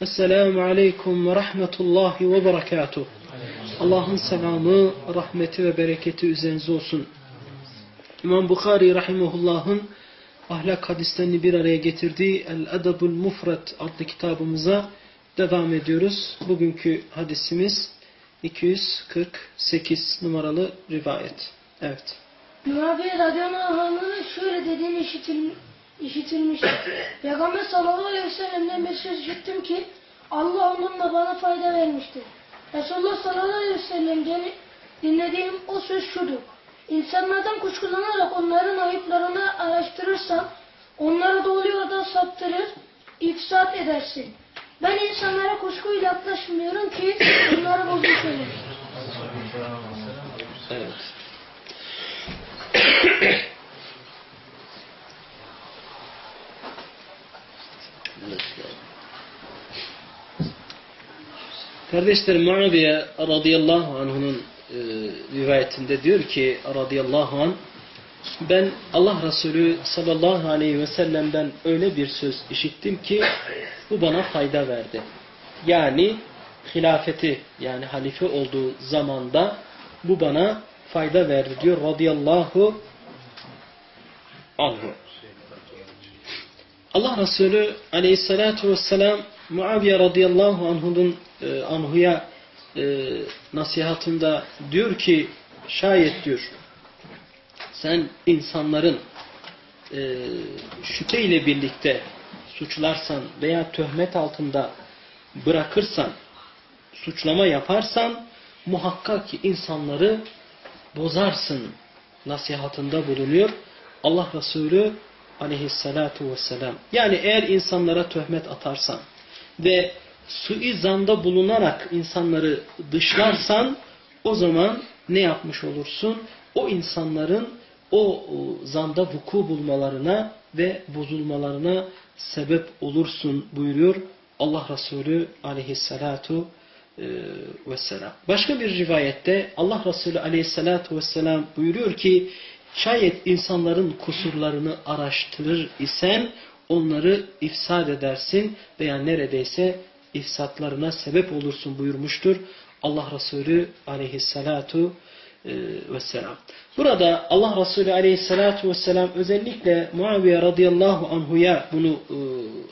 Esselamu Aleyküm ve Rahmetullahi ve Berekatuh. Allah'ın selamı, rahmeti ve bereketi üzerinize olsun. İmam Bukhari Rahimullah'ın ahlak hadislerini bir araya getirdiği El-Adabul Mufrat adlı kitabımıza devam ediyoruz. Bugünkü hadisimiz 248 numaralı rivayet. Evet. Muaviye radıyallahu anh'ın şöyle dediğini işitil, işitilmiştir. Peygamber sallallahu aleyhi ve sellem'den bir söz işittim ki Allah onunla bana fayda vermiştir. Resulullah sallallahu aleyhi ve sellem dinlediğim o söz şudur. İnsanlardan kuşkulanarak onların ayıplarını araştırırsan onları doğru yoldan saptırır, ifsat edersin. Ben insanlara kuşkuyla yaklaşmıyorum ki onları bozmuş olur. Evet. Kardeşlerim Muaviye radıyallahu anh'ın e, rivayetinde diyor ki radıyallahu anh ben Allah Resulü sallallahu aleyhi ve sellem'den öyle bir söz işittim ki bu bana fayda verdi. Yani hilafeti yani halife olduğu zamanda bu bana fayda verdi diyor radıyallahu anhu. Allah Resulü aleyhissalatu vesselam Muaviye radıyallahu anhu'nun e, anhuya e, nasihatında diyor ki şayet diyor sen insanların e, şüpheyle birlikte suçlarsan veya töhmet altında bırakırsan suçlama yaparsan muhakkak ki insanları bozarsın nasihatında bulunuyor. Allah Resulü aleyhissalatu vesselam. Yani eğer insanlara töhmet atarsan ve suizanda bulunarak insanları dışlarsan o zaman ne yapmış olursun? O insanların o zanda vuku bulmalarına ve bozulmalarına sebep olursun buyuruyor Allah Resulü aleyhissalatu vesselam. Başka bir rivayette Allah Resulü aleyhissalatu vesselam buyuruyor ki şayet insanların kusurlarını araştırır isen onları ifsad edersin veya neredeyse ifsatlarına sebep olursun buyurmuştur. Allah Resulü aleyhissalatu vesselam. Burada Allah Resulü aleyhissalatu vesselam özellikle Muaviye radıyallahu anhuya bunu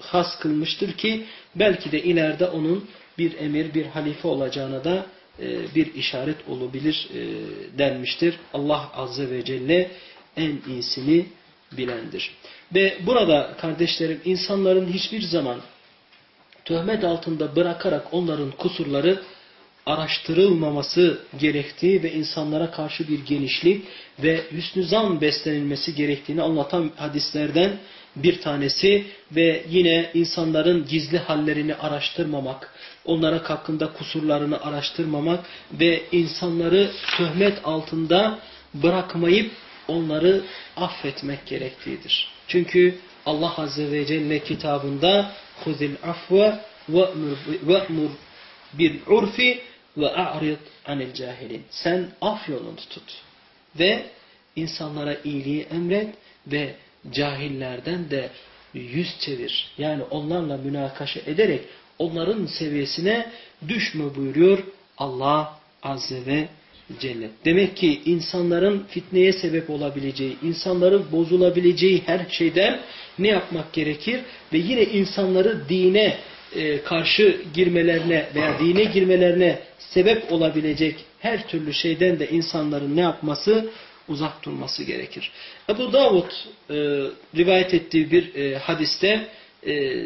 has kılmıştır ki belki de ileride onun bir emir, bir halife olacağına da bir işaret olabilir denmiştir. Allah Azze ve Celle en iyisini bilendir. Ve burada kardeşlerim insanların hiçbir zaman töhmet altında bırakarak onların kusurları araştırılmaması gerektiği ve insanlara karşı bir genişlik ve hüsnü zan beslenilmesi gerektiğini anlatan hadislerden bir tanesi ve yine insanların gizli hallerini araştırmamak, onlara hakkında kusurlarını araştırmamak ve insanları töhmet altında bırakmayıp onları affetmek gerektiğidir. Çünkü Allah Azze ve Celle kitabında خُذِ الْعَفْوَ وَأْمُرْ بِالْعُرْفِ وَاَعْرِضْ عَنِ الْجَاهِلِينَ Sen af yolunu tut ve insanlara iyiliği emret ve cahillerden de yüz çevir. Yani onlarla münakaşa ederek onların seviyesine düşme buyuruyor Allah Azze ve Celle. Demek ki insanların fitneye sebep olabileceği, insanların bozulabileceği her şeyden ne yapmak gerekir? Ve yine insanları dine e, karşı girmelerine veya dine girmelerine sebep olabilecek her türlü şeyden de insanların ne yapması? Uzak durması gerekir. Ebu Davud e, rivayet ettiği bir e, hadiste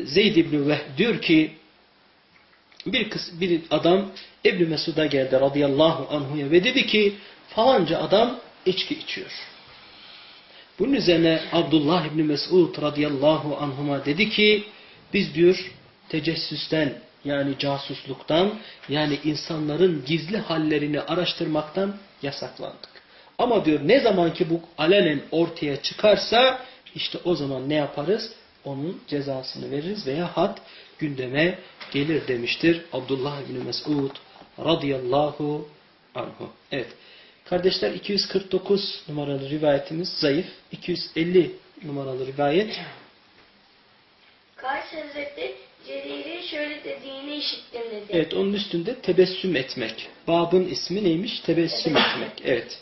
Zeyd İbni Vehb diyor ki bir, kız, bir adam İbni Mesud'a geldi radıyallahu anhuya ve dedi ki falanca adam içki içiyor. Bunun üzerine Abdullah İbni Mesud radıyallahu anhuma dedi ki biz diyor tecessüsten yani casusluktan yani insanların gizli hallerini araştırmaktan yasaklandık. Ama diyor ne zaman ki bu alenen ortaya çıkarsa işte o zaman ne yaparız? Onun cezasını veririz veya had gündeme gelir demiştir Abdullah bin Mesud radıyallahu anhu. Evet. Kardeşler 249 numaralı rivayetimiz zayıf. 250 numaralı rivayet. Kays Hazretleri Cerir'in şöyle dediğini işittim dedi. Evet onun üstünde tebessüm etmek. Babın ismi neymiş? Tebessüm etmek. Evet.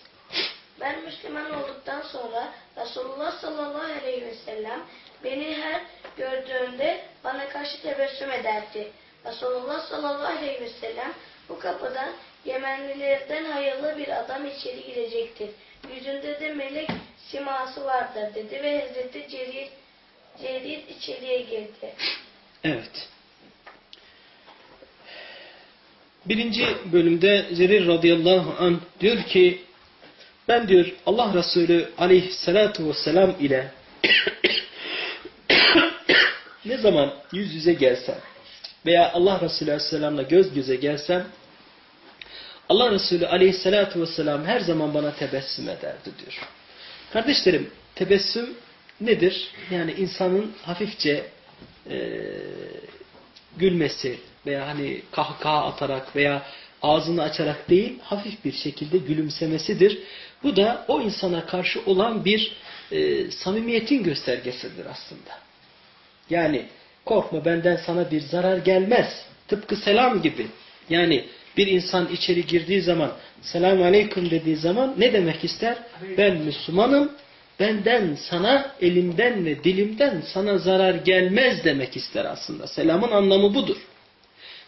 Ben Müslüman olduktan sonra Resulullah sallallahu aleyhi ve sellem beni her gördüğünde bana karşı tebessüm ederdi. Resulullah sallallahu aleyhi ve sellem bu kapıdan Yemenlilerden hayırlı bir adam içeri girecektir. Yüzünde de melek siması vardır dedi ve Hazreti Cerir, Cerir içeriye girdi. Evet. Birinci bölümde Zerir radıyallahu anh diyor ki ben diyor Allah Resulü aleyhissalatu vesselam ile ne zaman yüz yüze gelsem veya Allah Resulü aleyhisselamla göz göze gelsem Allah Resulü aleyhissalatu vesselam her zaman bana tebessüm ederdi diyor. Kardeşlerim tebessüm nedir? Yani insanın hafifçe e, gülmesi veya hani kahkaha atarak veya ağzını açarak değil hafif bir şekilde gülümsemesidir. Bu da o insana karşı olan bir e, samimiyetin göstergesidir aslında. Yani korkma benden sana bir zarar gelmez. Tıpkı selam gibi. Yani bir insan içeri girdiği zaman selamun aleyküm dediği zaman ne demek ister? Ben Müslümanım benden sana elimden ve dilimden sana zarar gelmez demek ister aslında. Selamın anlamı budur.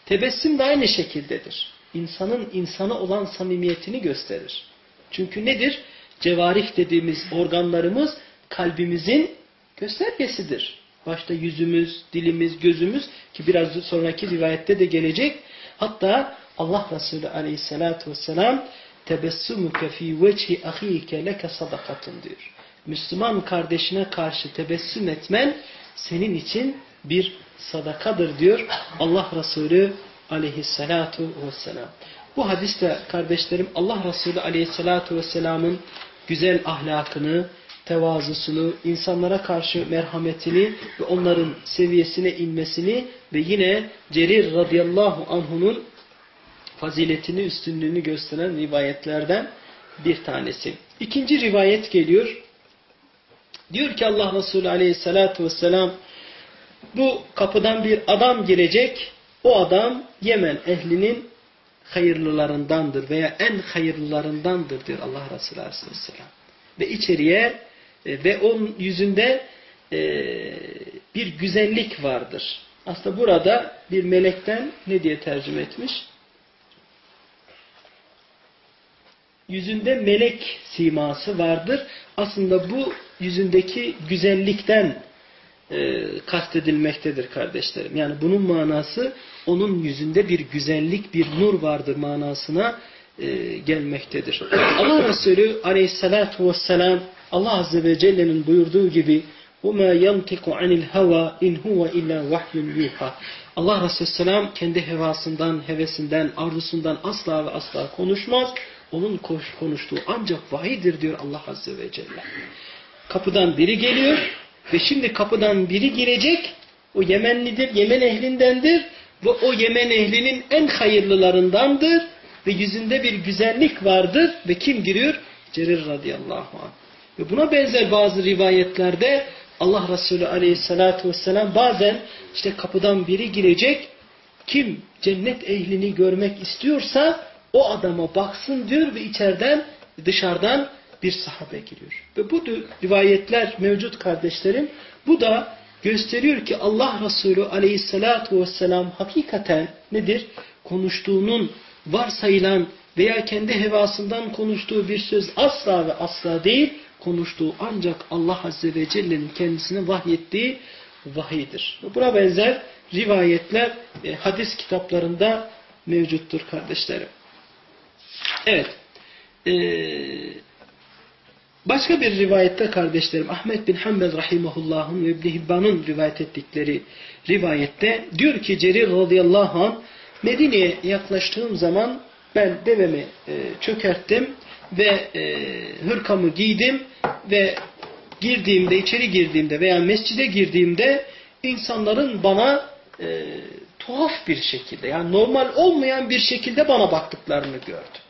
Tebessüm de aynı şekildedir. İnsanın insana olan samimiyetini gösterir. Çünkü nedir? Cevarih dediğimiz organlarımız kalbimizin göstergesidir. Başta yüzümüz, dilimiz, gözümüz ki biraz sonraki rivayette de gelecek. Hatta Allah Resulü aleyhissalatu vesselam tebessumuke fi vecihi ahike leke sadakatun diyor. Müslüman kardeşine karşı tebessüm etmen senin için bir sadakadır diyor Allah Resulü aleyhissalatu vesselam. Bu hadiste kardeşlerim Allah Resulü aleyhissalatu vesselamın güzel ahlakını, tevazusunu, insanlara karşı merhametini ve onların seviyesine inmesini ve yine Cerir radıyallahu anh'unun faziletini, üstünlüğünü gösteren rivayetlerden bir tanesi. İkinci rivayet geliyor. Diyor ki Allah Resulü aleyhissalatu vesselam bu kapıdan bir adam gelecek. O adam Yemen ehlinin hayırlılarındandır veya en hayırlılarındandır diyor Allah Resulü aleyhisselam. Ve içeriye e, ve onun yüzünde e, bir güzellik vardır. Aslında burada bir melekten ne diye tercüme etmiş? Yüzünde melek siması vardır. Aslında bu yüzündeki güzellikten e, kastedilmektedir kardeşlerim. Yani bunun manası onun yüzünde bir güzellik, bir nur vardır manasına e, gelmektedir. Allah Resulü aleyhissalatu vesselam Allah Azze ve Celle'nin buyurduğu gibi وَمَا يَنْتِقُ عَنِ الْهَوَى اِنْ هُوَ اِلَّا وَحْيٌ يُوحَى Allah Resulü Selam kendi hevasından, hevesinden, arzusundan asla ve asla konuşmaz. Onun konuştuğu ancak vahidir diyor Allah Azze ve Celle. Kapıdan biri geliyor ve şimdi kapıdan biri girecek. O Yemenlidir, Yemen ehlindendir ve o Yemen ehlinin en hayırlılarındandır ve yüzünde bir güzellik vardır ve kim giriyor? Cerir radıyallahu anh. Ve buna benzer bazı rivayetlerde Allah Resulü aleyhissalatu vesselam bazen işte kapıdan biri girecek kim cennet ehlini görmek istiyorsa o adama baksın diyor ve içeriden dışarıdan bir sahabe giriyor. Ve bu rivayetler mevcut kardeşlerim. Bu da gösteriyor ki Allah Resulü aleyhissalatu vesselam hakikaten nedir? Konuştuğunun varsayılan veya kendi hevasından konuştuğu bir söz asla ve asla değil, konuştuğu ancak Allah Azze ve Celle'nin kendisine vahyettiği vahiydir. Buna benzer rivayetler e, hadis kitaplarında mevcuttur kardeşlerim. Evet. Ee, başka bir rivayette kardeşlerim Ahmet bin Hanbel rahimahullah'ın ve İbn Hibban'ın rivayet ettikleri rivayette diyor ki Cerir radıyallahu anh Medine'ye yaklaştığım zaman ben devemi e, çökerttim ve e, hırkamı giydim ve girdiğimde, içeri girdiğimde veya mescide girdiğimde insanların bana e, tuhaf bir şekilde yani normal olmayan bir şekilde bana baktıklarını gördüm.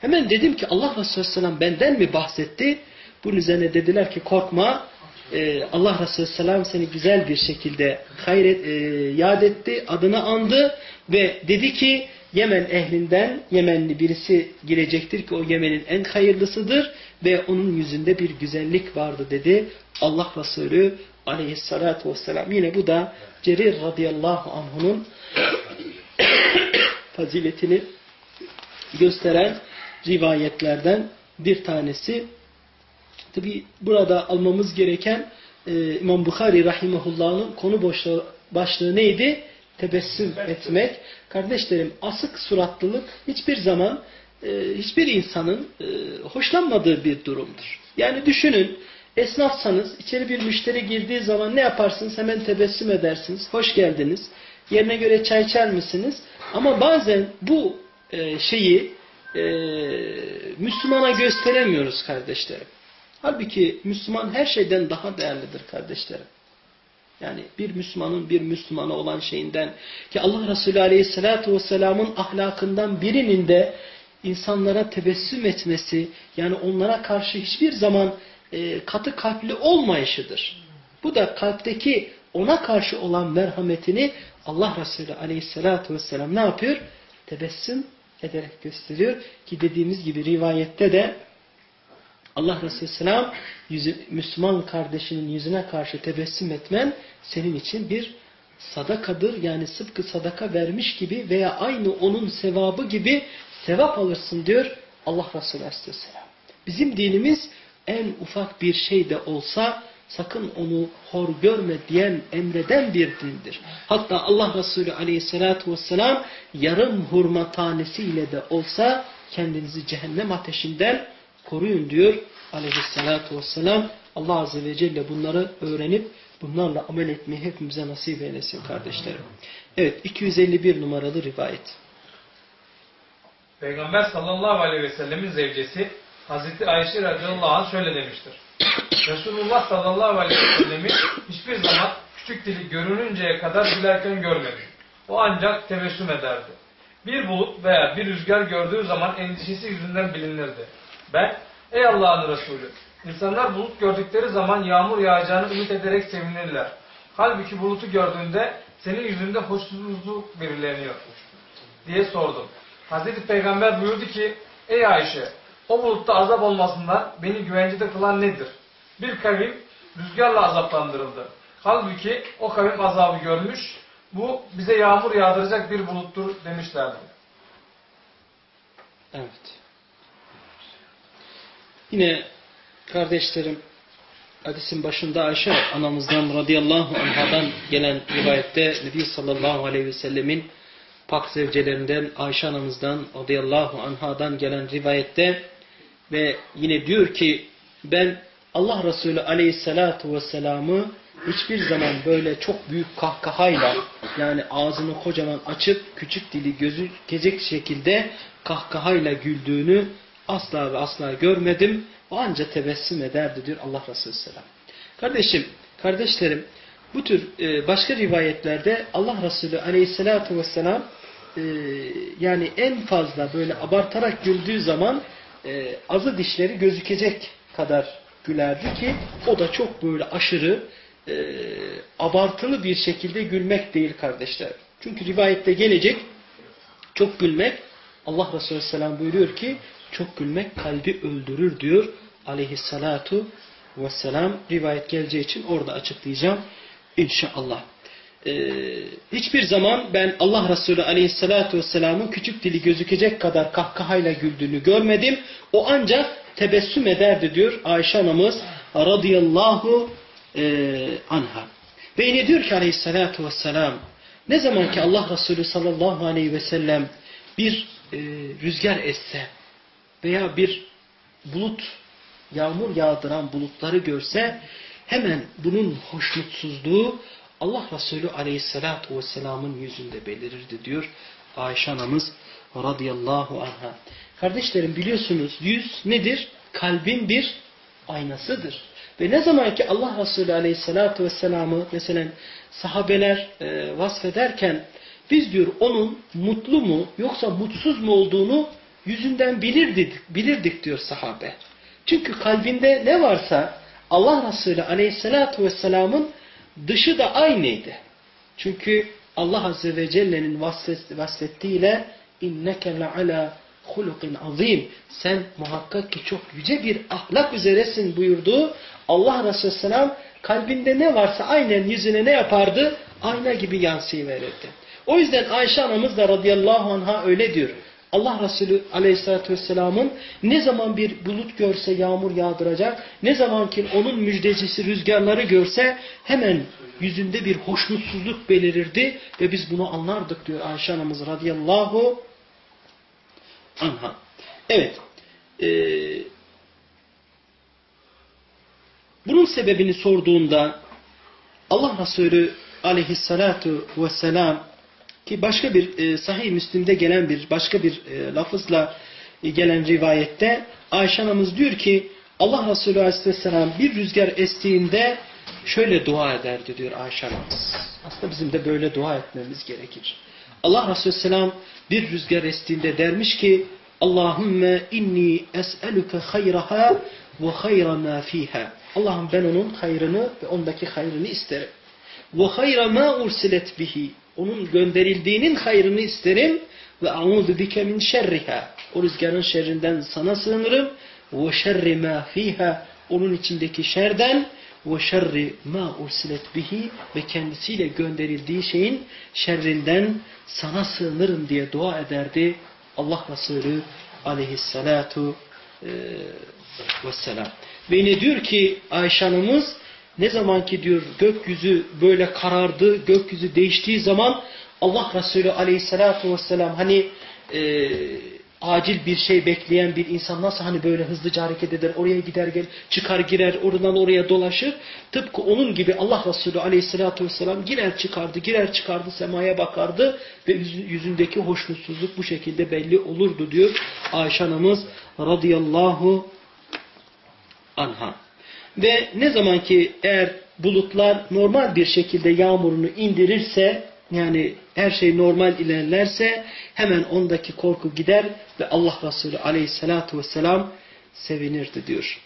Hemen dedim ki Allah Resulü Aleyhisselam benden mi bahsetti? Bunun üzerine dediler ki korkma e, Allah Resulü Aleyhisselam seni güzel bir şekilde hayret, e, yad etti, adını andı ve dedi ki Yemen ehlinden Yemenli birisi girecektir ki o Yemen'in en hayırlısıdır ve onun yüzünde bir güzellik vardı dedi. Allah Resulü aleyhissalatu vesselam. Yine bu da Cerir radıyallahu anh'unun faziletini gösteren rivayetlerden bir tanesi. Tabi burada almamız gereken e, İmam Bukhari rahimahullah'ın konu başlığı, başlığı neydi? Tebessüm etmek. Kardeşlerim asık suratlılık hiçbir zaman e, hiçbir insanın e, hoşlanmadığı bir durumdur. Yani düşünün esnafsanız içeri bir müşteri girdiği zaman ne yaparsınız? Hemen tebessüm edersiniz. Hoş geldiniz. Yerine göre çay içer misiniz? Ama bazen bu e, şeyi e, Müslümana gösteremiyoruz kardeşlerim. Halbuki Müslüman her şeyden daha değerlidir kardeşlerim. Yani bir Müslümanın bir Müslümana olan şeyinden ki Allah Resulü Aleyhisselatü Vesselam'ın ahlakından birinin de insanlara tebessüm etmesi yani onlara karşı hiçbir zaman e, katı kalpli olmayışıdır. Bu da kalpteki ona karşı olan merhametini Allah Resulü Aleyhisselatü Vesselam ne yapıyor? Tebessüm ederek gösteriyor ki dediğimiz gibi rivayette de Allah Resulü Selam Müslüman kardeşinin yüzüne karşı tebessüm etmen senin için bir sadakadır. Yani sıpkı sadaka vermiş gibi veya aynı onun sevabı gibi sevap alırsın diyor Allah Resulü Aleyhisselam. Bizim dinimiz en ufak bir şey de olsa sakın onu hor görme diyen emreden bir dindir. Hatta Allah Resulü aleyhissalatu vesselam yarım hurma tanesiyle de olsa kendinizi cehennem ateşinden koruyun diyor aleyhissalatu vesselam. Allah Azze ve Celle bunları öğrenip bunlarla amel etmeyi hepimize nasip eylesin kardeşlerim. Evet 251 numaralı rivayet. Peygamber sallallahu aleyhi ve sellemin zevcesi Hazreti Ayşe radıyallahu anh şöyle demiştir. Resulullah sallallahu aleyhi ve sellemi hiçbir zaman küçük dili görününceye kadar gülerken görmedim. O ancak tebessüm ederdi. Bir bulut veya bir rüzgar gördüğü zaman endişesi yüzünden bilinirdi. Ben, ey Allah'ın Resulü, insanlar bulut gördükleri zaman yağmur yağacağını ümit ederek sevinirler. Halbuki bulutu gördüğünde senin yüzünde hoşsuzluk belirleniyor diye sordum. Hazreti Peygamber buyurdu ki, ey Ayşe, o bulutta azap olmasından beni güvencede kılan nedir? Bir kavim rüzgarla azaplandırıldı. Halbuki o kavim azabı görmüş, bu bize yağmur yağdıracak bir buluttur demişlerdi. Evet. Yine kardeşlerim hadisin başında Ayşe anamızdan radıyallahu anhadan gelen rivayette Nebi sallallahu aleyhi ve sellemin pak zevcelerinden Ayşe anamızdan radıyallahu anhadan gelen rivayette ve yine diyor ki ben Allah Resulü aleyhissalatu vesselam'ı hiçbir zaman böyle çok büyük kahkahayla yani ağzını kocaman açıp küçük dili gözü gezek şekilde kahkahayla güldüğünü asla ve asla görmedim. O anca tebessüm ederdi diyor Allah Resulü Selam. Kardeşim, kardeşlerim bu tür e, başka rivayetlerde Allah Resulü Aleyhisselatü Vesselam e, yani en fazla böyle abartarak güldüğü zaman e, azı dişleri gözükecek kadar gülerdi ki o da çok böyle aşırı e, abartılı bir şekilde gülmek değil kardeşler. Çünkü rivayette gelecek çok gülmek Allah Resulü Aleyhisselam buyuruyor ki çok gülmek kalbi öldürür diyor aleyhissalatu vesselam rivayet geleceği için orada açıklayacağım inşallah. Ee, hiçbir zaman ben Allah Resulü Aleyhisselatü Vesselam'ın küçük dili gözükecek kadar kahkahayla güldüğünü görmedim. O ancak tebessüm ederdi diyor Ayşe anamız radıyallahu e, anha. Ve yine diyor ki Aleyhisselatü Vesselam ne zaman ki Allah Resulü sallallahu aleyhi ve sellem bir e, rüzgar esse veya bir bulut, yağmur yağdıran bulutları görse hemen bunun hoşnutsuzluğu Allah Resulü aleyhissalatu vesselamın yüzünde belirirdi diyor Ayşe anamız radıyallahu anha. Kardeşlerim biliyorsunuz yüz nedir? Kalbin bir aynasıdır. Ve ne zaman ki Allah Resulü aleyhissalatu vesselamı mesela sahabeler e, vasfederken biz diyor onun mutlu mu yoksa mutsuz mu olduğunu yüzünden bilirdik, bilirdik diyor sahabe. Çünkü kalbinde ne varsa Allah Resulü aleyhissalatu vesselamın dışı da aynıydı. Çünkü Allah Azze ve Celle'nin vasfettiğiyle inneke le'ala hulukin azim. Sen muhakkak ki çok yüce bir ahlak üzeresin buyurduğu Allah Resulü Selam kalbinde ne varsa aynen yüzüne ne yapardı? Ayna gibi yansıyıverirdi. O yüzden Ayşe anamız da radıyallahu anha öyle diyor. Allah Resulü aleyhissalatü vesselamın ne zaman bir bulut görse yağmur yağdıracak, ne zaman ki onun müjdecisi rüzgarları görse hemen yüzünde bir hoşnutsuzluk belirirdi ve biz bunu anlardık diyor Ayşe anamız radıyallahu anha. Evet. Ee, bunun sebebini sorduğunda Allah Resulü aleyhissalatu vesselam ki başka bir e, sahih Müslim'de gelen bir başka bir e, lafızla e, gelen rivayette Ayşe anamız diyor ki Allah Resulü Aleyhisselam bir rüzgar estiğinde şöyle dua ederdi diyor Ayşe anamız. Aslında bizim de böyle dua etmemiz gerekir. Allah Resulü Selam bir rüzgar estiğinde dermiş ki Allahümme inni es'eluke hayraha ve hayra ma fiha. Allah'ım ben onun hayrını ve ondaki hayrını isterim. Ve hayra ma ursilet bihi onun gönderildiğinin hayrını isterim ve a'udhu bike min şerriha. O rüzgarın şerrinden sana sığınırım ve şerri ma fiha. Onun içindeki şerden ve şerri ma ursilet bihi ve kendisiyle gönderildiği şeyin şerrinden sana sığınırım diye dua ederdi Allah Resulü aleyhissalatu e, vesselam. Ve yine diyor ki Ayşe Hanımız ne zaman ki diyor gökyüzü böyle karardı, gökyüzü değiştiği zaman Allah Resulü aleyhissalatu vesselam hani e, acil bir şey bekleyen bir insan nasıl hani böyle hızlıca hareket eder, oraya gider gel, çıkar girer, oradan oraya dolaşır. Tıpkı onun gibi Allah Resulü aleyhissalatu vesselam girer çıkardı, girer çıkardı, semaya bakardı ve yüzündeki hoşnutsuzluk bu şekilde belli olurdu diyor Ayşe anamız radıyallahu anha. Ve ne zaman ki eğer bulutlar normal bir şekilde yağmurunu indirirse yani her şey normal ilerlerse hemen ondaki korku gider ve Allah Resulü aleyhissalatu vesselam sevinirdi diyor.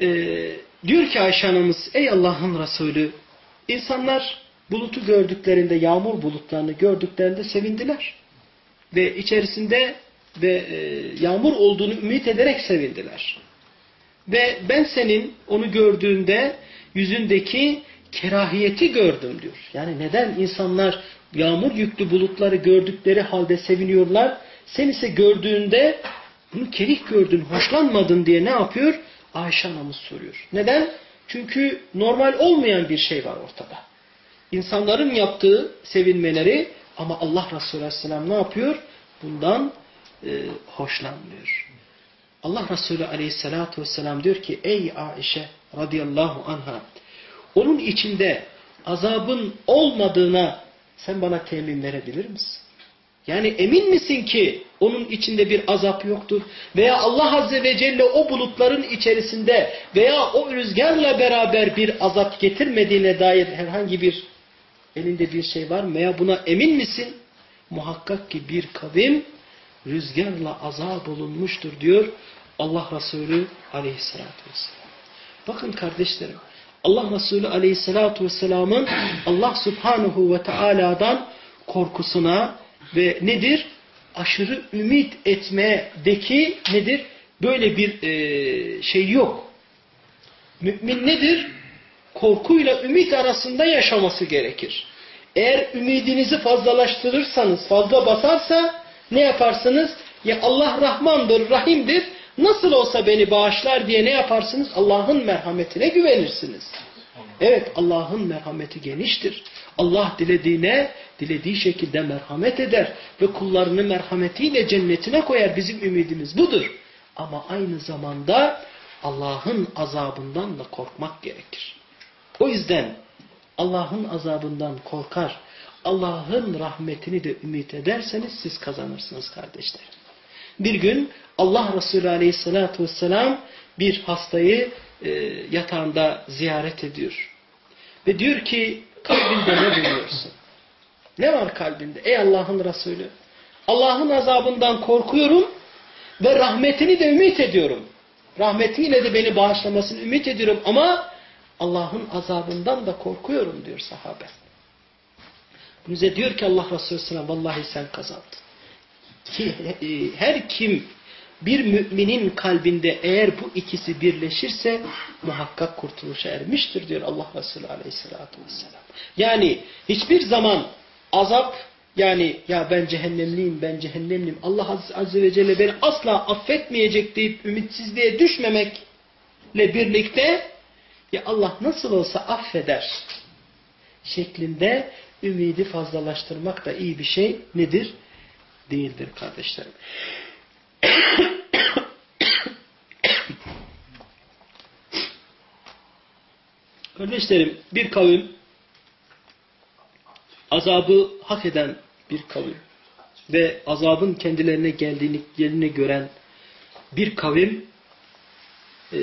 Ee, diyor ki Ayşe anamız ey Allah'ın Resulü insanlar bulutu gördüklerinde yağmur bulutlarını gördüklerinde sevindiler. Ve içerisinde ve e, yağmur olduğunu ümit ederek sevindiler. Ve ben senin onu gördüğünde yüzündeki kerahiyeti gördüm diyor. Yani neden insanlar yağmur yüklü bulutları gördükleri halde seviniyorlar? Sen ise gördüğünde bunu kerih gördün, hoşlanmadın diye ne yapıyor? Ayşe anamız soruyor. Neden? Çünkü normal olmayan bir şey var ortada. İnsanların yaptığı sevinmeleri ama Allah Resulü Aleyhisselam ne yapıyor? Bundan e, hoşlanmıyor. Allah Resulü aleyhissalatu vesselam diyor ki ey Aişe radıyallahu anha onun içinde azabın olmadığına sen bana temin verebilir misin? Yani emin misin ki onun içinde bir azap yoktur? Veya Allah Azze ve Celle o bulutların içerisinde veya o rüzgarla beraber bir azap getirmediğine dair herhangi bir elinde bir şey var mı? Veya buna emin misin? Muhakkak ki bir kavim rüzgarla azap olunmuştur diyor Allah Resulü aleyhissalatü vesselam. Bakın kardeşlerim Allah Resulü aleyhissalatu vesselamın Allah subhanahu ve teala'dan korkusuna ve nedir? Aşırı ümit etmedeki nedir? Böyle bir e, şey yok. Mümin nedir? Korkuyla ümit arasında yaşaması gerekir. Eğer ümidinizi fazlalaştırırsanız, fazla basarsa ne yaparsınız? Ya Allah Rahmandır, Rahim'dir. Nasıl olsa beni bağışlar diye ne yaparsınız? Allah'ın merhametine güvenirsiniz. Evet Allah'ın merhameti geniştir. Allah dilediğine dilediği şekilde merhamet eder ve kullarını merhametiyle cennetine koyar. Bizim ümidimiz budur. Ama aynı zamanda Allah'ın azabından da korkmak gerekir. O yüzden Allah'ın azabından korkar, Allah'ın rahmetini de ümit ederseniz siz kazanırsınız kardeşlerim. Bir gün Allah Resulü Aleyhisselatü Vesselam bir hastayı e, yatağında ziyaret ediyor. Ve diyor ki kalbinde ne buluyorsun? Ne var kalbinde? Ey Allah'ın Resulü! Allah'ın azabından korkuyorum ve rahmetini de ümit ediyorum. Rahmetiyle de beni bağışlamasını ümit ediyorum ama Allah'ın azabından da korkuyorum diyor sahabe. Bize diyor ki Allah Resulü Aleyhisselam vallahi sen kazandın. Ki, e, her kim bir müminin kalbinde eğer bu ikisi birleşirse muhakkak kurtuluşa ermiştir diyor Allah Resulü Aleyhisselatü Vesselam. Yani hiçbir zaman azap yani ya ben cehennemliyim ben cehennemliyim Allah Azze ve Celle beni asla affetmeyecek deyip ümitsizliğe düşmemekle birlikte ya Allah nasıl olsa affeder şeklinde ümidi fazlalaştırmak da iyi bir şey nedir? Değildir kardeşlerim. Kardeşlerim bir kavim azabı hak eden bir kavim ve azabın kendilerine geldiğini gelini gören bir kavim e,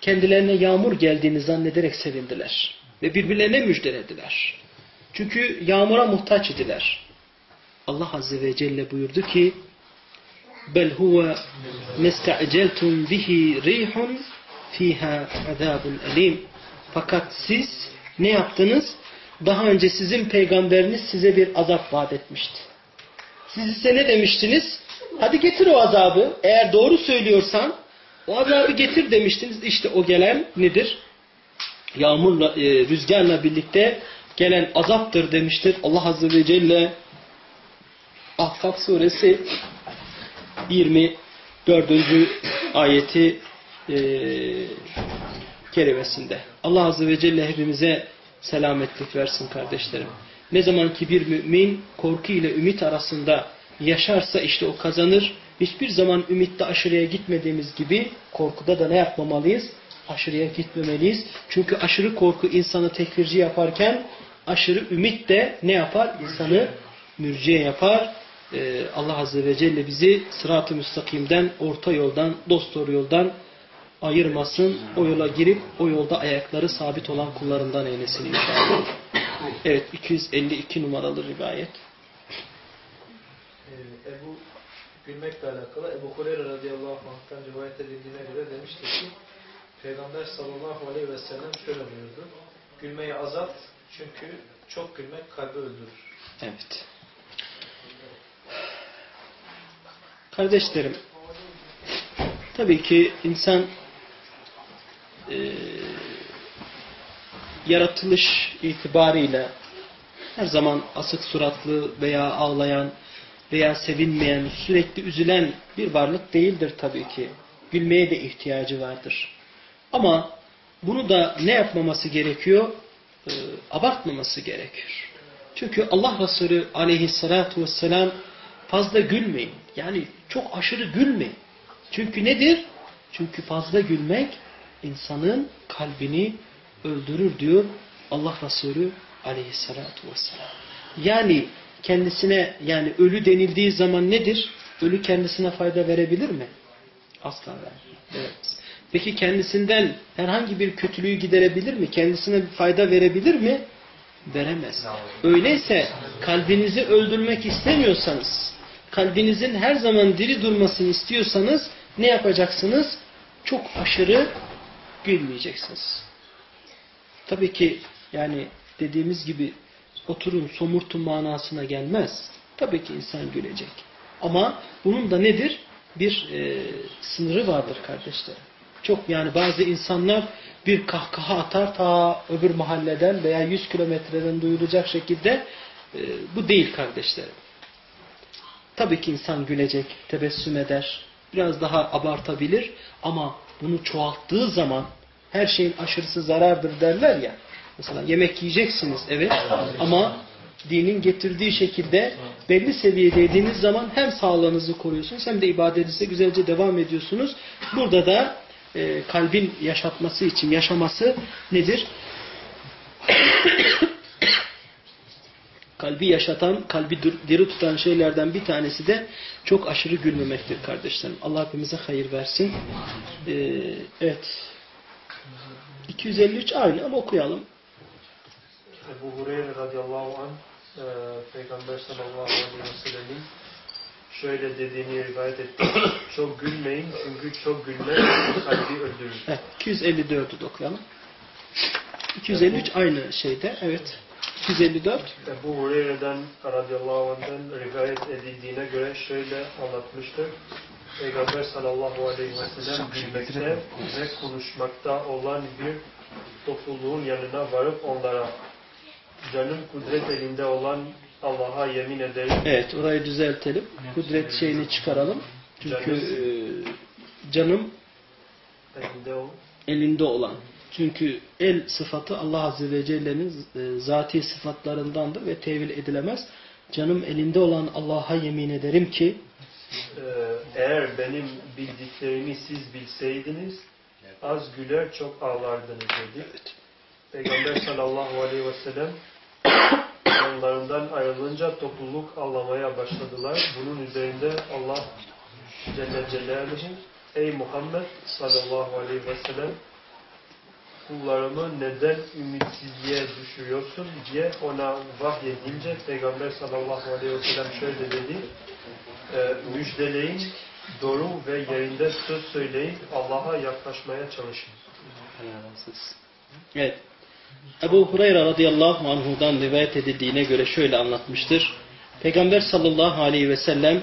kendilerine yağmur geldiğini zannederek sevindiler ve birbirlerine müjdelediler. Çünkü yağmura muhtaç idiler. Allah Azze ve Celle buyurdu ki bel huve mesta'celtum bihi rihun fiha azabun elim fakat siz ne yaptınız? Daha önce sizin peygamberiniz size bir azap vaat etmişti. Siz ise ne demiştiniz? Hadi getir o azabı. Eğer doğru söylüyorsan o azabı getir demiştiniz. İşte o gelen nedir? Yağmurla, e, rüzgarla birlikte gelen azaptır demiştir. Allah Azze ve Celle Ahkaf suresi 24. ayeti e, kerimesinde. Allah Azze ve Celle hepimize selametlik versin kardeşlerim. Ne zaman ki bir mümin korku ile ümit arasında yaşarsa işte o kazanır. Hiçbir zaman ümitte aşırıya gitmediğimiz gibi korkuda da ne yapmamalıyız? Aşırıya gitmemeliyiz. Çünkü aşırı korku insanı tekfirci yaparken aşırı ümit de ne yapar? İnsanı mürciye yapar. Ee, Allah Azze ve Celle bizi sırat-ı müstakimden, orta yoldan, dost doğru yoldan ayırmasın. O yola girip o yolda ayakları sabit olan kullarından eylesin inşallah. Evet 252 numaralı rivayet. Ee, Ebu gülmekle alakalı Ebu Hureyre radıyallahu anh'tan rivayet edildiğine göre demiştir ki Peygamber sallallahu aleyhi ve sellem şöyle buyurdu. Gülmeyi azalt çünkü çok gülmek kalbi öldürür. Evet. Kardeşlerim, tabii ki insan e, yaratılış itibarıyla her zaman asık suratlı veya ağlayan veya sevinmeyen, sürekli üzülen bir varlık değildir tabii ki. Gülmeye de ihtiyacı vardır. Ama bunu da ne yapmaması gerekiyor? E, abartmaması gerekiyor. Çünkü Allah Resulü aleyhissalatu vesselam fazla gülmeyin. Yani çok aşırı gülmeyin. Çünkü nedir? Çünkü fazla gülmek insanın kalbini öldürür diyor Allah Resulü aleyhissalatu vesselam. Yani kendisine yani ölü denildiği zaman nedir? Ölü kendisine fayda verebilir mi? Asla vermez. Peki kendisinden herhangi bir kötülüğü giderebilir mi? Kendisine bir fayda verebilir mi? Veremez. Öyleyse kalbinizi öldürmek istemiyorsanız kalbinizin her zaman diri durmasını istiyorsanız ne yapacaksınız? Çok aşırı gülmeyeceksiniz. Tabii ki yani dediğimiz gibi oturun somurtun manasına gelmez. Tabii ki insan gülecek. Ama bunun da nedir? Bir e, sınırı vardır kardeşlerim. Çok yani bazı insanlar bir kahkaha atar ta öbür mahalleden veya 100 kilometreden duyulacak şekilde e, bu değil kardeşlerim. Tabii ki insan gülecek, tebessüm eder, biraz daha abartabilir ama bunu çoğalttığı zaman her şeyin aşırısı zarardır derler ya. Mesela yemek yiyeceksiniz evet ama dinin getirdiği şekilde belli seviyede yediğiniz zaman hem sağlığınızı koruyorsunuz hem de ibadetinize güzelce devam ediyorsunuz. Burada da e, kalbin yaşatması için yaşaması nedir? Kalbi yaşatan, kalbi diri tutan şeylerden bir tanesi de çok aşırı gülmemektir kardeşlerim. Allah hepimize hayır versin. Ee, evet. 253 aynı ama okuyalım. Ebu Hureyre radıyallahu anh e, Peygamber sallallahu aleyhi ve sellemin şöyle dediğini rivayet etti. Çok gülmeyin çünkü çok gülmek kalbi öldürür. Evet, 254'ü de okuyalım. 253 aynı şeyde. Evet. 254. Ebu Hureyre'den radıyallahu anh'den rivayet edildiğine göre şöyle anlatmıştır. Peygamber sallallahu aleyhi ve sellem gülmekte ve konuşmakta olan bir topluluğun yanına varıp onlara canım kudret elinde olan Allah'a yemin ederim. Evet orayı düzeltelim. Kudret şeyini çıkaralım. Çünkü e, canım Elinde o. elinde olan. Çünkü el sıfatı Allah Azze ve Celle'nin e, zati sıfatlarındandır ve tevil edilemez. Canım elinde olan Allah'a yemin ederim ki Ee, eğer benim bildiklerimi siz bilseydiniz az güler çok ağlardınız dedi. Peygamber sallallahu aleyhi ve sellem yanlarından ayrılınca topluluk ağlamaya başladılar. Bunun üzerinde Allah Celle Celaluhu Ey Muhammed sallallahu aleyhi ve sellem kullarımı neden ümitsizliğe düşürüyorsun diye ona vahyedince Peygamber sallallahu aleyhi ve sellem şöyle dedi e, müjdeleyin, doğru ve yerinde söz söyleyin, Allah'a yaklaşmaya çalışın. Evet. Ebu Hureyre radıyallahu anhudan rivayet edildiğine göre şöyle anlatmıştır. Peygamber sallallahu aleyhi ve sellem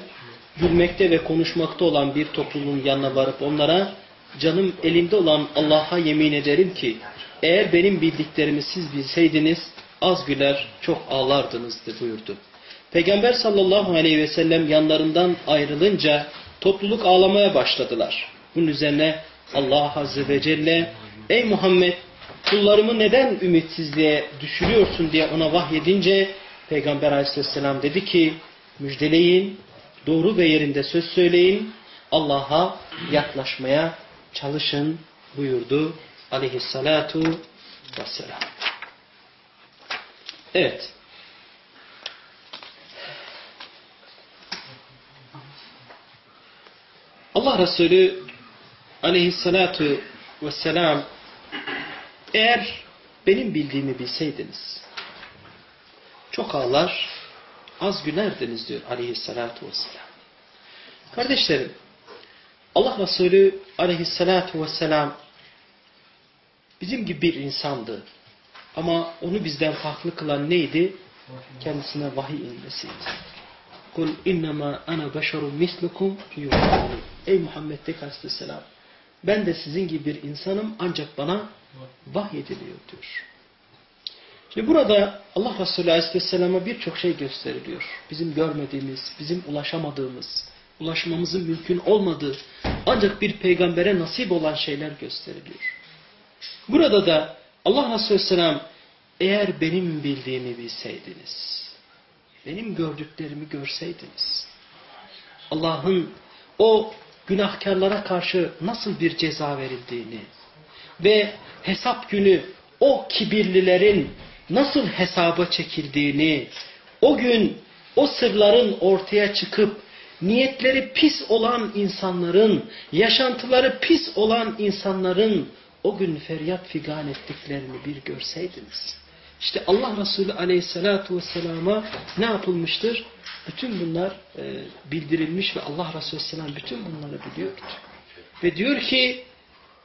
gülmekte ve konuşmakta olan bir topluluğun yanına varıp onlara canım elimde olan Allah'a yemin ederim ki eğer benim bildiklerimi siz bilseydiniz az güler çok ağlardınızdı buyurdu. Peygamber sallallahu aleyhi ve sellem yanlarından ayrılınca topluluk ağlamaya başladılar. Bunun üzerine Allah azze ve celle ey Muhammed kullarımı neden ümitsizliğe düşürüyorsun diye ona vahyedince Peygamber aleyhisselam dedi ki müjdeleyin, doğru ve yerinde söz söyleyin, Allah'a yaklaşmaya çalışın buyurdu aleyhissalatu vesselam. Evet. Allah Resulü aleyhissalatu vesselam eğer benim bildiğimi bilseydiniz çok ağlar az gülerdiniz diyor aleyhissalatu vesselam. Kardeşlerim Allah Resulü aleyhissalatu vesselam bizim gibi bir insandı. Ama onu bizden farklı kılan neydi? Kendisine vahiy inmesiydi. Kul innema ana beşerun mislukum yuhani. Ey Muhammed de aleyhisselam ben de sizin gibi bir insanım ancak bana vahyediliyor diyor. Şimdi burada Allah Resulü aleyhisselam'a birçok şey gösteriliyor. Bizim görmediğimiz, bizim ulaşamadığımız, ulaşmamızın mümkün olmadığı ancak bir peygambere nasip olan şeyler gösteriliyor. Burada da Allah Resulü aleyhisselam eğer benim bildiğimi bilseydiniz, benim gördüklerimi görseydiniz, Allah'ın o günahkarlara karşı nasıl bir ceza verildiğini ve hesap günü o kibirlilerin nasıl hesaba çekildiğini, o gün o sırların ortaya çıkıp niyetleri pis olan insanların, yaşantıları pis olan insanların o gün feryat figan ettiklerini bir görseydiniz. İşte Allah Resulü aleyhissalatu vesselama ne yapılmıştır? Bütün bunlar e, bildirilmiş ve Allah Resulü aleyhisselam bütün bunları biliyordu. Ve diyor ki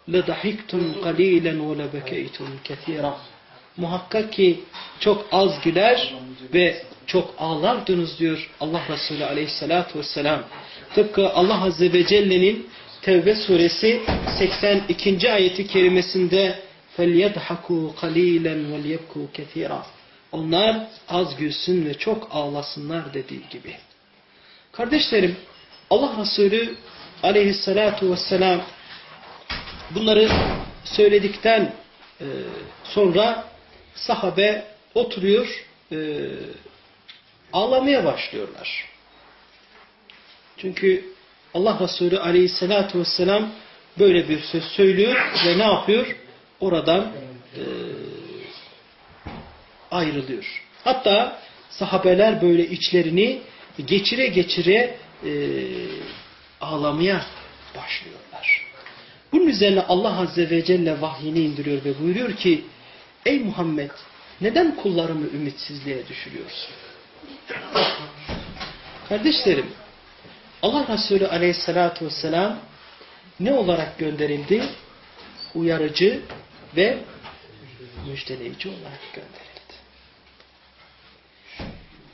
لَدَحِكْتُمْ قَلِيلًا وَلَبَكَيْتُمْ كَثِيرًا Muhakkak ki çok az güler ve çok ağlardınız diyor Allah Resulü aleyhissalatu vesselam. Tıpkı Allah Azze ve Celle'nin Tevbe suresi 82. ayeti kerimesinde فَلْيَضْحَكُوا قَلِيلًا وَلْيَبْكُوا كَثِيرًا Onlar az gülsün ve çok ağlasınlar dediği gibi. Kardeşlerim Allah Resulü aleyhissalatu vesselam bunları söyledikten e, sonra sahabe oturuyor e, ağlamaya başlıyorlar. Çünkü Allah Resulü aleyhissalatu vesselam böyle bir söz söylüyor ve ne yapıyor? Oradan e, ayrılıyor. Hatta sahabeler böyle içlerini geçire geçire e, ağlamaya başlıyorlar. Bunun üzerine Allah Azze ve Celle vahyini indiriyor ve buyuruyor ki Ey Muhammed neden kullarımı ümitsizliğe düşürüyorsun? Kardeşlerim Allah Resulü Aleyhisselatü Vesselam ne olarak gönderildi? Uyarıcı ve müjdeleyici olarak gönderildi.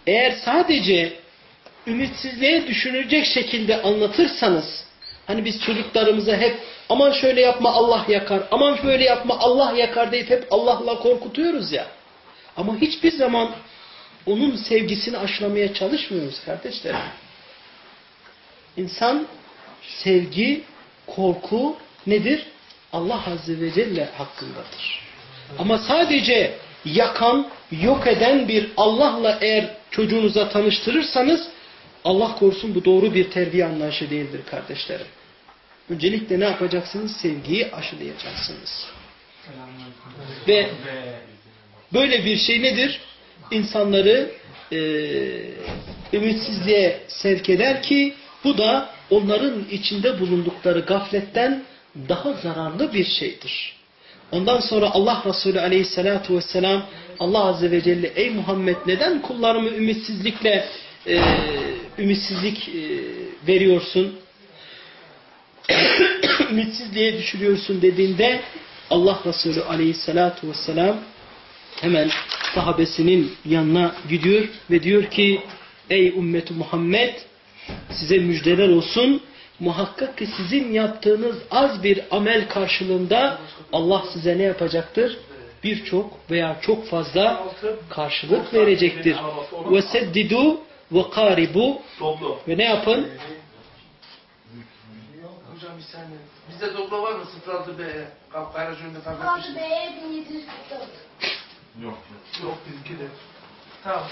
Eğer sadece ümitsizliğe düşünecek şekilde anlatırsanız hani biz çocuklarımıza hep aman şöyle yapma Allah yakar, aman şöyle yapma Allah yakar deyip hep Allah'la korkutuyoruz ya. Ama hiçbir zaman onun sevgisini aşılamaya çalışmıyoruz kardeşlerim. İnsan sevgi, korku nedir? Allah Azze ve Celle hakkındadır. Ama sadece yakan, yok eden bir Allah'la eğer çocuğunuza tanıştırırsanız Allah korusun bu doğru bir terbiye anlayışı değildir kardeşlerim. Öncelikle ne yapacaksınız? Sevgiyi aşılayacaksınız. Ve böyle bir şey nedir? İnsanları e, ümitsizliğe sevk eder ki bu da onların içinde bulundukları gafletten daha zararlı bir şeydir. Ondan sonra Allah Resulü aleyhissalatu vesselam Allah Azze ve Celle ey Muhammed neden kullarımı ümitsizlikle e, ümitsizlik e, veriyorsun? ümitsizliğe düşürüyorsun dediğinde Allah Resulü aleyhissalatu vesselam hemen sahabesinin yanına gidiyor ve diyor ki ey ümmeti Muhammed size müjdeler olsun muhakkak ki sizin yaptığınız az bir amel karşılığında Allah size ne yapacaktır? Birçok veya çok fazla karşılık verecektir. Ve seddidu ve karibu ve ne yapın? Hocam bir saniye. Bizde dobra var mı? 06 B. Kayra Jönde Kaldı B'ye 1744. Yok. Yok bizimki de. Tamam.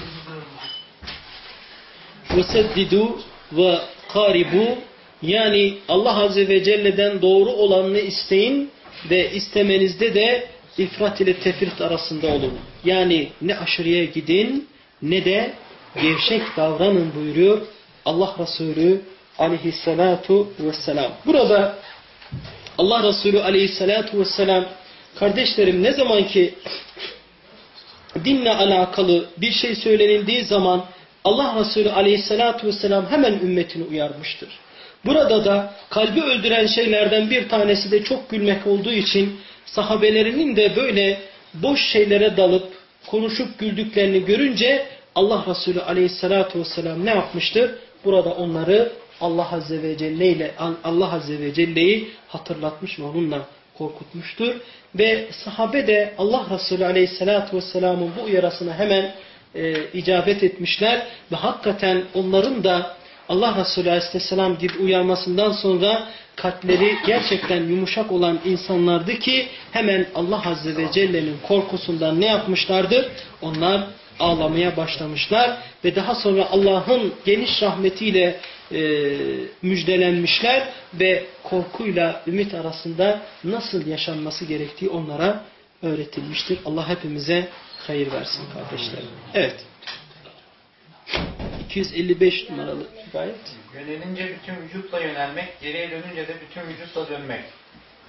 Veseddidu ve karibu yani Allah Azze ve Celle'den doğru olanını isteyin ve istemenizde de ifrat ile tefrit arasında olun. Yani ne aşırıya gidin ne de gevşek davranın buyuruyor Allah Resulü aleyhissalatu vesselam. Burada Allah Resulü aleyhissalatu vesselam kardeşlerim ne zaman ki dinle alakalı bir şey söylenildiği zaman Allah Resulü aleyhissalatu vesselam hemen ümmetini uyarmıştır. Burada da kalbi öldüren şeylerden bir tanesi de çok gülmek olduğu için sahabelerinin de böyle boş şeylere dalıp konuşup güldüklerini görünce Allah Resulü aleyhissalatu vesselam ne yapmıştır? Burada onları Allah Azze ve Celle ile Allah Azze ve Celle'yi hatırlatmış ve onunla korkutmuştur. Ve sahabe de Allah Resulü Aleyhisselatü Vesselam'ın bu uyarısına hemen e, icabet etmişler ve hakikaten onların da Allah Resulü Aleyhisselam gibi uyarmasından sonra kalpleri gerçekten yumuşak olan insanlardı ki hemen Allah Azze ve Celle'nin korkusundan ne yapmışlardır? Onlar ağlamaya başlamışlar ve daha sonra Allah'ın geniş rahmetiyle e, müjdelenmişler ve korkuyla ümit arasında nasıl yaşanması gerektiği onlara öğretilmiştir. Allah hepimize hayır versin kardeşlerim. Evet. 255 numaralı rivayet. Yönelince bütün vücutla yönelmek, geriye dönünce de bütün vücutla dönmek.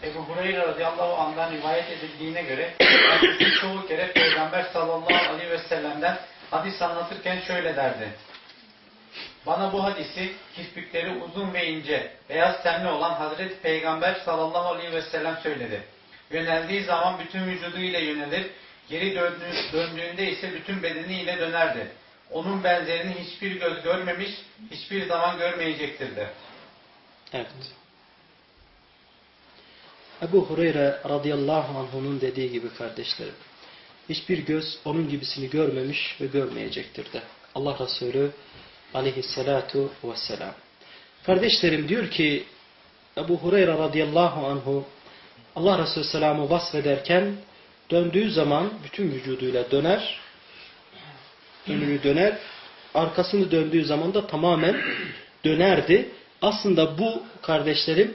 Ebu Hureyre radıyallahu anh'dan rivayet edildiğine göre çoğu kere Peygamber sallallahu aleyhi ve sellem'den hadis anlatırken şöyle derdi. Bana bu hadisi kirpikleri uzun ve ince, beyaz tenli olan Hazreti Peygamber sallallahu aleyhi ve sellem söyledi. Yöneldiği zaman bütün vücuduyla yönelir, geri döndüğü- döndüğünde ise bütün bedeniyle dönerdi. Onun benzerini hiçbir göz görmemiş, hiçbir zaman görmeyecektir de. Evet. Ebu Hureyre radıyallahu anh'unun dediği gibi kardeşlerim. Hiçbir göz onun gibisini görmemiş ve görmeyecektir de. Allah Resulü aleyhissalatu vesselam. Kardeşlerim diyor ki Ebu Hureyre radıyallahu anhu Allah Resulü selamı vasfederken döndüğü zaman bütün vücuduyla döner, önünü döner, arkasını döndüğü zaman da tamamen dönerdi. Aslında bu kardeşlerim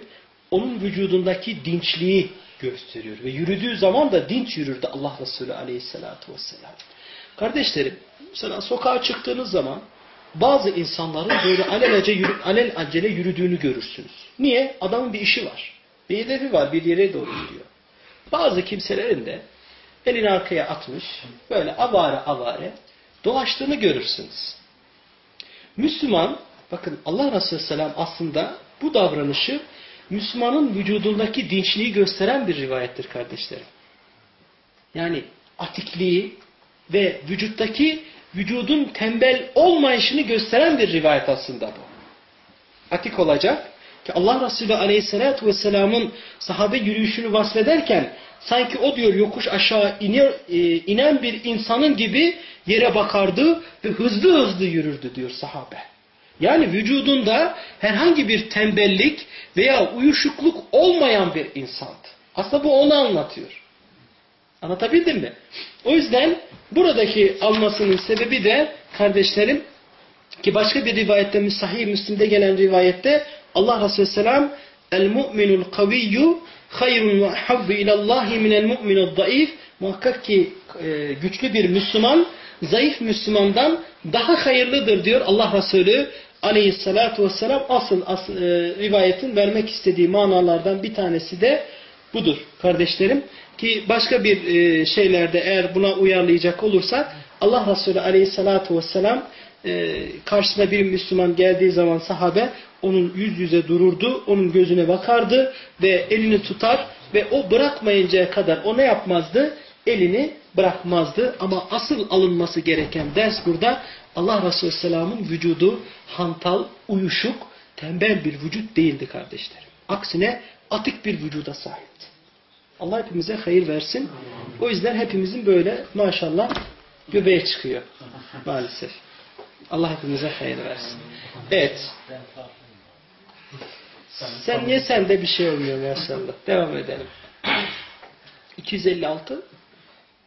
onun vücudundaki dinçliği gösteriyor. Ve yürüdüğü zaman da dinç yürürdü Allah Resulü aleyhissalatu vesselam. Kardeşlerim, mesela sokağa çıktığınız zaman bazı insanların böyle alelacele, yürü, alel acele yürüdüğünü görürsünüz. Niye? Adamın bir işi var. Bir hedefi var, bir yere doğru gidiyor. Bazı kimselerin de elini arkaya atmış, böyle avare avare dolaştığını görürsünüz. Müslüman, bakın Allah Resulü Selam aslında bu davranışı Müslümanın vücudundaki dinçliği gösteren bir rivayettir kardeşlerim. Yani atikliği ve vücuttaki vücudun tembel olmayışını gösteren bir rivayet aslında bu. Atik olacak ki Allah Resulü Aleyhisselatü Vesselam'ın sahabe yürüyüşünü vasfederken sanki o diyor yokuş aşağı iner, e, inen bir insanın gibi yere bakardı ve hızlı hızlı yürürdü diyor sahabe. Yani vücudunda herhangi bir tembellik veya uyuşukluk olmayan bir insandı. Aslında bu onu anlatıyor. Anlatabildim mi? O yüzden buradaki almasının sebebi de kardeşlerim ki başka bir rivayette Sahih Müslim'de gelen rivayette Allah Resulü Selam El mu'minul kaviyyu hayrun ve habbu ilallahi minel mu'minul zayıf muhakkak ki e, güçlü bir Müslüman zayıf Müslümandan daha hayırlıdır diyor Allah Resulü aleyhissalatu vesselam asıl, asıl e, rivayetin vermek istediği manalardan bir tanesi de budur kardeşlerim. Ki başka bir e, şeylerde eğer buna uyarlayacak olursak Allah Resulü aleyhissalatu vesselam e, karşısına bir Müslüman geldiği zaman sahabe onun yüz yüze dururdu, onun gözüne bakardı ve elini tutar ve o bırakmayıncaya kadar o ne yapmazdı? Elini bırakmazdı ama asıl alınması gereken ders burada Allah Resulü Selam'ın vücudu hantal, uyuşuk, tembel bir vücut değildi kardeşlerim. Aksine atık bir vücuda sahipti. Allah hepimize hayır versin. O yüzden hepimizin böyle maşallah göbeğe çıkıyor maalesef. Allah hepimize hayır versin. Evet. Sen niye sende bir şey olmuyor maşallah. Devam edelim. 256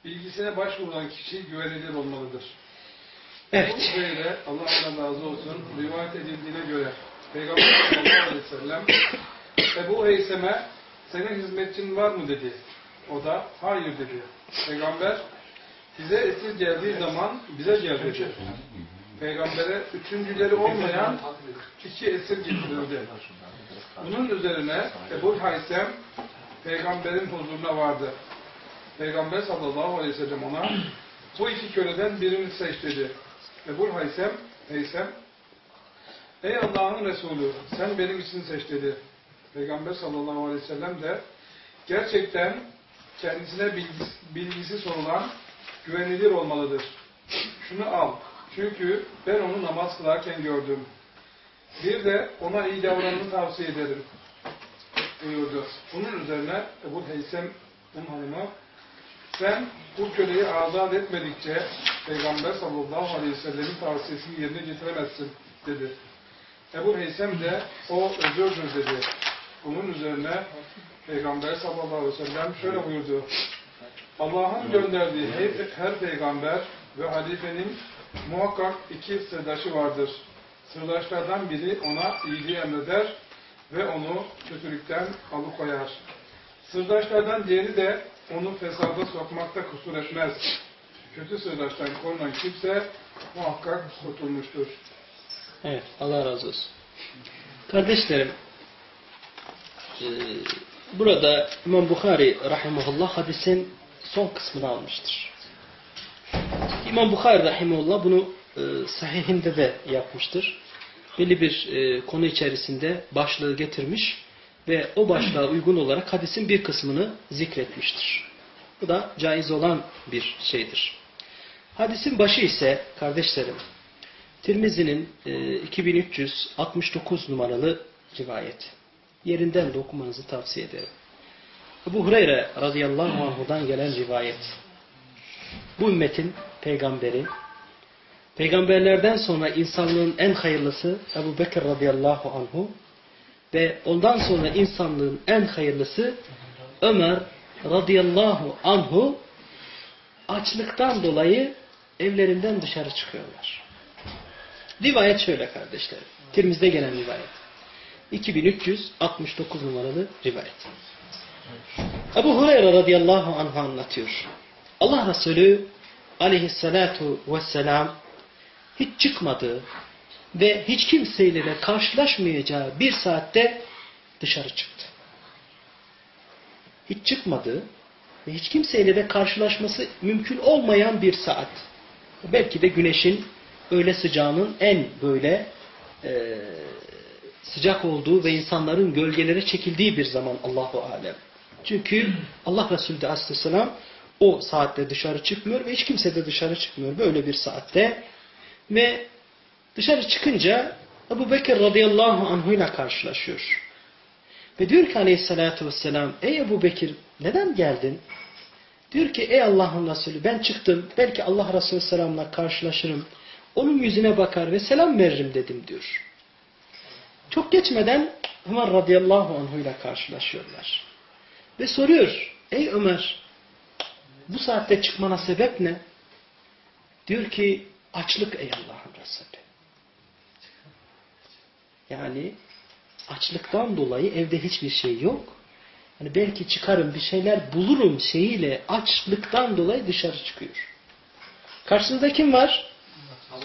Bilgisine başvuran kişi güvenilir olmalıdır. Evet. Bu böyle Allah ondan razı olsun rivayet edildiğine göre Peygamber sallallahu aleyhi ve sellem Ebu Heysem'e senin hizmetçin var mı dedi. O da hayır dedi. Peygamber bize esir geldiği zaman bize gel dedi. Peygambere üçüncüleri olmayan iki esir getirildi. Bunun üzerine Ebu Haysem peygamberin huzuruna vardı. Peygamber sallallahu aleyhi ve sellem ona bu iki köleden birini seç dedi. Ebu Haysem, Heysem Ey Allah'ın Resulü sen benim için seç dedi. Peygamber sallallahu aleyhi ve sellem de gerçekten kendisine bilgisi, bilgisi sorulan güvenilir olmalıdır. Şunu al. Çünkü ben onu namaz kılarken gördüm. Bir de ona iyi davranını tavsiye ederim. buyurdu. Bunun üzerine Ebu Heysem Um Hanım'a sen bu köleyi azat etmedikçe Peygamber sallallahu aleyhi ve sellemin tavsiyesini yerine getiremezsin dedi. Ebu Heysem de o özürdür dedi. Bunun üzerine Peygamber sallallahu aleyhi ve sellem şöyle buyurdu. Allah'ın gönderdiği her, her peygamber ve halifenin muhakkak iki sırdaşı vardır. Sırdaşlardan biri ona iyiliği emreder ve onu kötülükten alıkoyar. Sırdaşlardan diğeri de onu fesada sokmakta kusur etmez. Kötü sırdaştan korunan kimse muhakkak kurtulmuştur. Evet, Allah razı olsun. Kardeşlerim, e, burada İmam Bukhari rahimahullah hadisin son kısmını almıştır. İmam Bukhari rahimahullah bunu e, sahihinde de yapmıştır. Belli bir e, konu içerisinde başlığı getirmiş ve o başlığa uygun olarak hadisin bir kısmını zikretmiştir. Bu da caiz olan bir şeydir. Hadisin başı ise kardeşlerim Tirmizi'nin e, 2369 numaralı rivayet. Yerinden de okumanızı tavsiye ederim. Bu Hureyre radıyallahu anhudan gelen rivayet. Bu ümmetin peygamberi, peygamberlerden sonra insanlığın en hayırlısı Ebu Bekir radıyallahu anhu ve ondan sonra insanlığın en hayırlısı Ömer radıyallahu anhu açlıktan dolayı evlerinden dışarı çıkıyorlar. Rivayet şöyle kardeşlerim. Tirmiz'de gelen rivayet. 2369 numaralı rivayet. Ebu Hureyre radıyallahu anh anlatıyor. Allah Resulü aleyhissalatu vesselam hiç çıkmadığı ve hiç kimseyle de karşılaşmayacağı bir saatte dışarı çıktı. Hiç çıkmadığı ve hiç kimseyle de karşılaşması mümkün olmayan bir saat. Belki de güneşin öğle sıcağının en böyle e, sıcak olduğu ve insanların gölgelere çekildiği bir zaman Allahu Alem. Çünkü Allah Resulü de Aleyhisselam o saatte dışarı çıkmıyor ve hiç kimse de dışarı çıkmıyor böyle bir saatte. Ve dışarı çıkınca Ebu Bekir radıyallahu anhu ile karşılaşıyor. Ve diyor ki aleyhissalatü vesselam ey Ebu Bekir neden geldin? Diyor ki ey Allah'ın Resulü ben çıktım belki Allah Resulü selamla karşılaşırım. Onun yüzüne bakar ve selam veririm dedim diyor. Çok geçmeden Ömer radıyallahu anhu ile karşılaşıyorlar. Ve soruyor ey Ömer bu saatte çıkmana sebep ne? Diyor ki açlık ey Allah'ın Resulü. Yani açlıktan dolayı evde hiçbir şey yok. Hani belki çıkarım bir şeyler bulurum şeyiyle açlıktan dolayı dışarı çıkıyor. Karşısında kim var?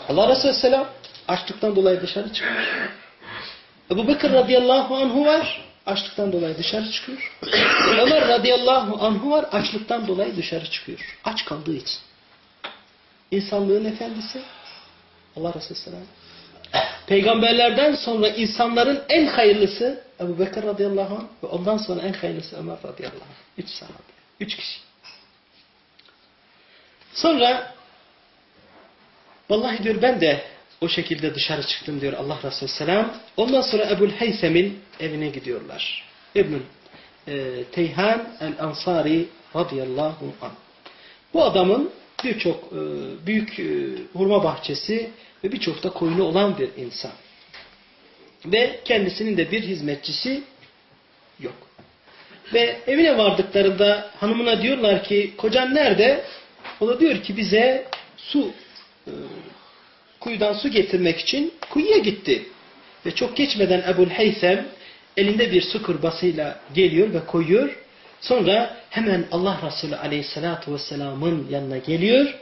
Allah Resulü Selam açlıktan dolayı dışarı çıkıyor. Ebu Bekir radıyallahu anhu var. Açlıktan dolayı dışarı çıkıyor. Ömer radıyallahu anhu var. Açlıktan dolayı dışarı çıkıyor. Aç kaldığı için. İnsanlığın efendisi Allah Resulü Selam. Peygamberlerden sonra insanların en hayırlısı Ebu Bekir radıyallahu anh ve ondan sonra en hayırlısı Ömer radıyallahu anh. Üç sahabe. Üç kişi. Sonra vallahi diyor ben de o şekilde dışarı çıktım diyor Allah Resulü Selam. Ondan sonra Ebu'l Heysem'in evine gidiyorlar. İbn e, Teyhan el-Ansari radıyallahu anh. Bu adamın birçok e, büyük e, hurma bahçesi ve birçok da koyunu olan bir insan. Ve kendisinin de bir hizmetçisi yok. Ve evine vardıklarında hanımına diyorlar ki kocan nerede? O da diyor ki bize su e, kuyudan su getirmek için kuyuya gitti. Ve çok geçmeden Ebul Heysem elinde bir su kırbasıyla geliyor ve koyuyor. Sonra hemen Allah Resulü Aleyhisselatü Vesselam'ın yanına geliyor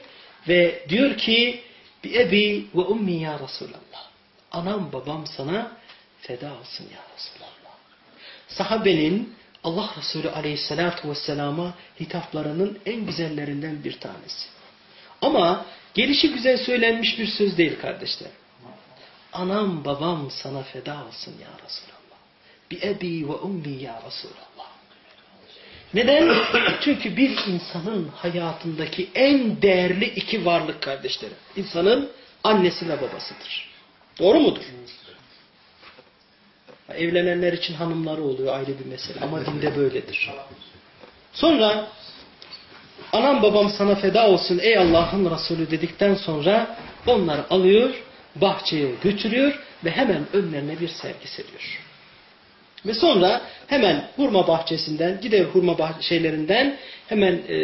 ve diyor ki bi ebi ve ummi ya Resulallah. Anam babam sana feda olsun ya Resulallah. Sahabenin Allah Resulü Aleyhisselatü Vesselam'a hitaplarının en güzellerinden bir tanesi. Ama gelişi güzel söylenmiş bir söz değil kardeşler. Anam babam sana feda olsun ya Resulallah. Bi ebi ve ummi ya Resulallah. Neden? Çünkü bir insanın hayatındaki en değerli iki varlık kardeşlerim. İnsanın annesi ve babasıdır. Doğru mudur? Evlenenler için hanımları oluyor ayrı bir mesele ama dinde böyledir. Sonra anam babam sana feda olsun ey Allah'ın Resulü dedikten sonra onları alıyor, bahçeye götürüyor ve hemen önlerine bir sergi seriyor. Ve sonra hemen hurma bahçesinden, gider hurma bah şeylerinden hemen e,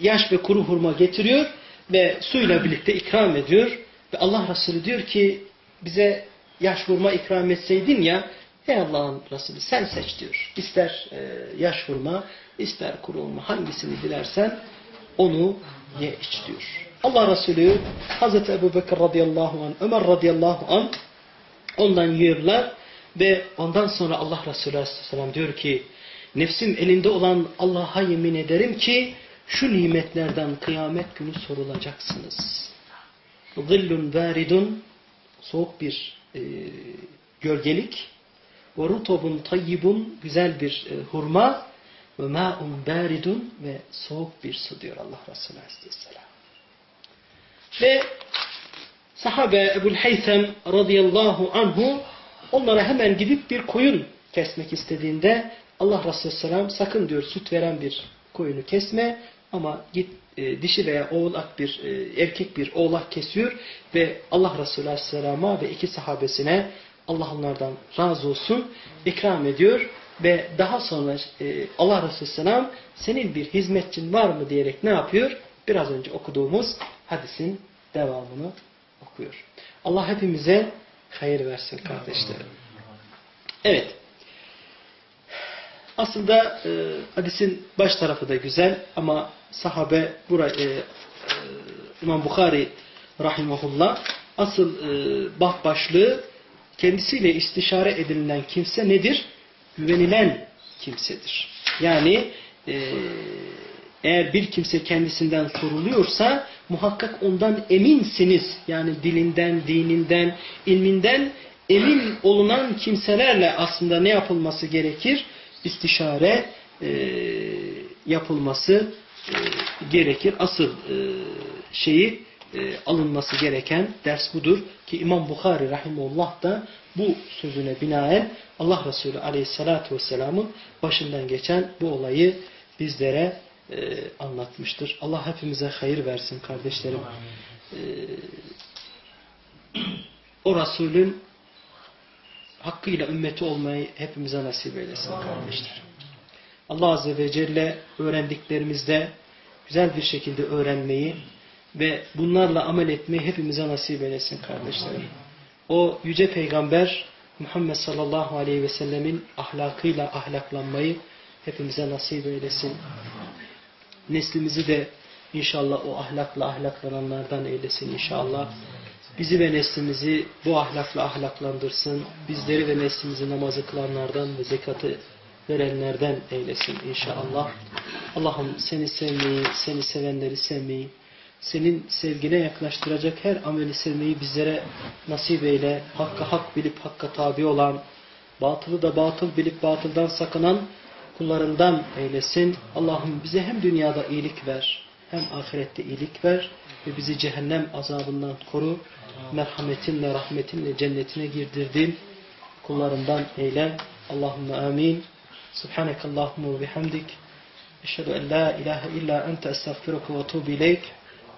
yaş ve kuru hurma getiriyor ve suyla birlikte ikram ediyor. Ve Allah Resulü diyor ki bize yaş hurma ikram etseydin ya ey Allah'ın Resulü sen seç diyor. İster e, yaş hurma, ister kuru hurma hangisini dilersen onu ye iç diyor. Allah Resulü Hazreti Ebu Bekir radıyallahu anh, Ömer radıyallahu anh ondan yiyorlar ve ondan sonra Allah Resulü aleyhisselam diyor ki Nefsim elinde olan Allah'a yemin ederim ki şu nimetlerden kıyamet günü sorulacaksınız. Zillun varidun soğuk bir e, gölgelik ve rutubun tayyibun güzel bir e, hurma ve ma'un baridun ve soğuk bir su diyor Allah Resulü Aleyhisselam. Ve sahabe Ebu'l Haytham radıyallahu anhu onlara hemen gidip bir koyun kesmek istediğinde Allah Resulü Aleyhisselam sakın diyor süt veren bir koyunu kesme ama git e, dişi veya oğlak bir e, erkek bir oğlak kesiyor ve Allah Resulü Aleyhisselam'a ve iki sahabesine Allah onlardan razı olsun ikram ediyor ve daha sonra e, Allah Resulü Aleyhisselam senin bir hizmetçin var mı diyerek ne yapıyor? Biraz önce okuduğumuz hadisin devamını okuyor. Allah hepimize hayır versin kardeşlerim. Evet. Aslında e, hadisin baş tarafı da güzel ama sahabe buraya e, İmam Bukhari rahimahullah asıl bah başlığı kendisiyle istişare edilen kimse nedir? Güvenilen kimsedir. Yani e, eğer bir kimse kendisinden soruluyorsa muhakkak ondan eminsiniz. Yani dilinden, dininden, ilminden emin olunan kimselerle aslında ne yapılması gerekir? İstişare e, yapılması e, gerekir. Asıl e, şeyi e, alınması gereken ders budur. Ki İmam Bukhari Rahimullah da bu sözüne binaen Allah Resulü Aleyhisselatü Vesselam'ın başından geçen bu olayı bizlere e, anlatmıştır. Allah hepimize hayır versin kardeşlerim. E, o Resulün hakkıyla ümmeti olmayı hepimize nasip eylesin kardeşlerim. Allah Azze ve Celle öğrendiklerimizde güzel bir şekilde öğrenmeyi ve bunlarla amel etmeyi hepimize nasip eylesin kardeşlerim. O yüce peygamber Muhammed sallallahu aleyhi ve sellemin ahlakıyla ahlaklanmayı hepimize nasip eylesin. Neslimizi de inşallah o ahlakla ahlaklananlardan eylesin inşallah. Bizi ve neslimizi bu ahlakla ahlaklandırsın. Bizleri ve neslimizi namazı kılanlardan ve zekatı verenlerden eylesin inşallah. Allah'ım seni sevmeyi, seni sevenleri sevmeyi, senin sevgine yaklaştıracak her ameli sevmeyi bizlere nasip eyle. Hakka hak bilip hakka tabi olan, batılı da batıl bilip batıldan sakınan kullarından eylesin. Allah'ım bize hem dünyada iyilik ver, hem ahirette iyilik ver ve bizi cehennem azabından koru. Merhametinle, rahmetinle cennetine girdirdin. Kullarından eyle. Allahümme amin. Subhanekallahumma ve bihamdik. Eşhedü en la ilahe illa ente estağfiruka ve ileyk.